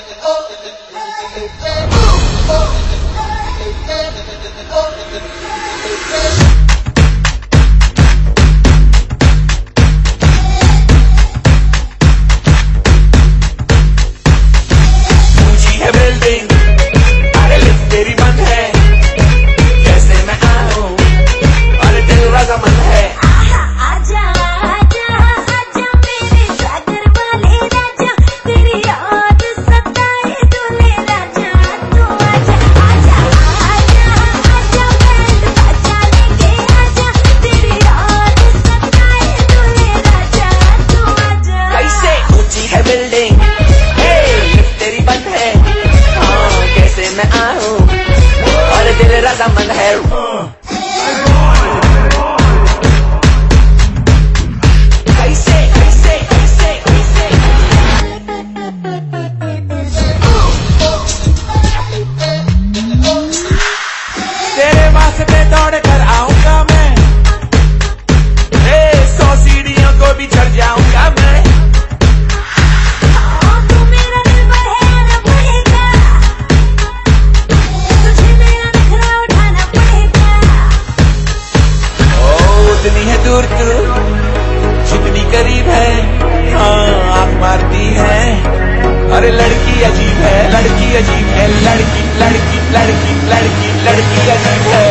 Oh, रजामंद है तेरे राजा मन है। तेरे वास्ते दौड़ कर आऊँगा मैं। करीब है। हाँ आँख मारती है। अरे लड़की अजीब है, लड़की अजीब है। लड़की लड़की लड़की लड़की लड़की अजीब है।